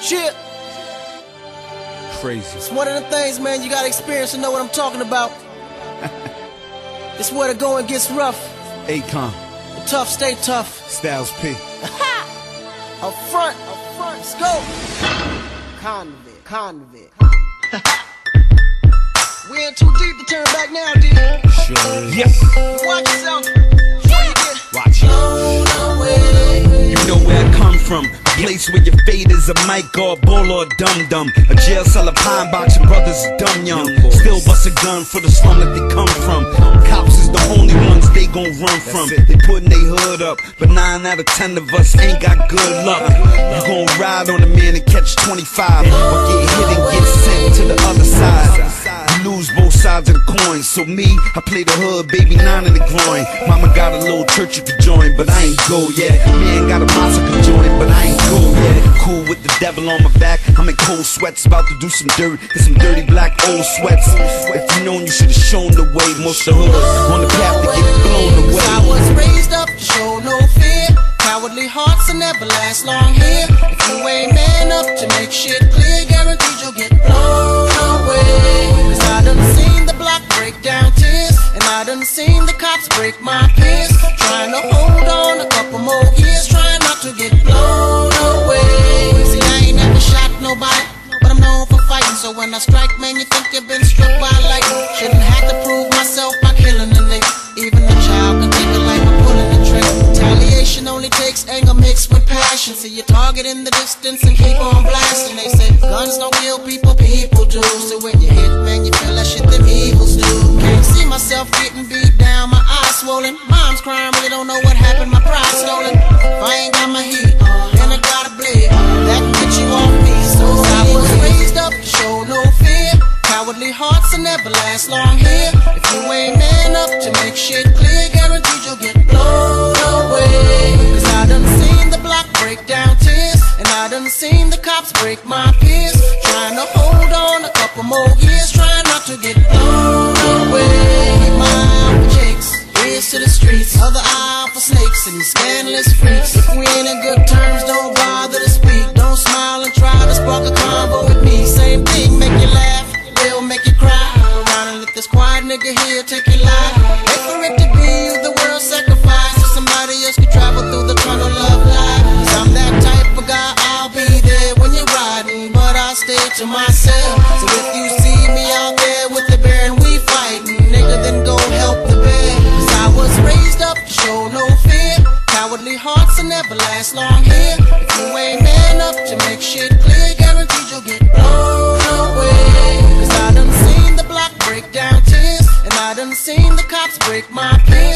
Shit. Crazy. It's one of the things, man, you gotta experience to know what I'm talking about. it's where the going gets rough. Akon, The tough stay tough. Styles P. Up front, up front, let's go. Convict, convict. we in too deep to turn back now, dude. Sure. Yes, Watch yourself watch it. You know where I come from. Place where your fate is a mic or a bull or a dum dum. A jail cell, a pine box, and brothers is dumb young. Still bust a gun for the slum that they come from. Cops is the only ones they gon' run from. They putting they hood up, but nine out of ten of us ain't got good luck. You gon' ride on a man and catch 25, or get hit and get sent to the other side. You lose both sides of the coin. So me, I play the hood, baby, nine in the groin. Mama got a little church you could join, but I ain't go yet. Man got a I could join, but I ain't go yet. Cool with the devil on my back. I'm in cold sweats, about to do some dirt. Get some dirty black old sweats. If you known, you should've shown the way. Most of hood on the path to get blown Cause I was raised up to show no fear. Cowardly hearts will never last long here. If you ain't man up to make shit clear, guaranteed you'll get blown away. Cause I done seen the block break down tears. And I done seen the cops break my so when I strike, man, you think you've been struck by lightning. Shouldn't have to prove myself by killing a nigga. Even a child can take a life by pulling the trigger. Retaliation only takes anger mixed with passion. See your target in the distance and keep on blasting. They say guns don't kill people, people do. So when you hit, man, you feel that shit them evils do. Can't see myself getting beat down, my eyes swollen. Mom's crying, really don't know what will long hair. If you ain't man up to make shit clear, guaranteed you'll get blown away. Cause I done seen the block break down tears. And I done seen the cops break my peers. Trying to hold on a couple more years. Trying not to get blown away. My eye for jakes, ears to the streets. Other eye for snakes and scandalous freaks. If we nigga here take your life. Wait for it to be you, the world sacrifice. So somebody else can travel through the tunnel of life. Cause I'm that type of guy, I'll be there when you're riding. But I'll stay to myself. So if you see me out there with the bear and we fighting, nigga, then go help the bear. Cause I was raised up to show no fear. Cowardly hearts will never last long here. If you ain't man up to make shit Break my peers.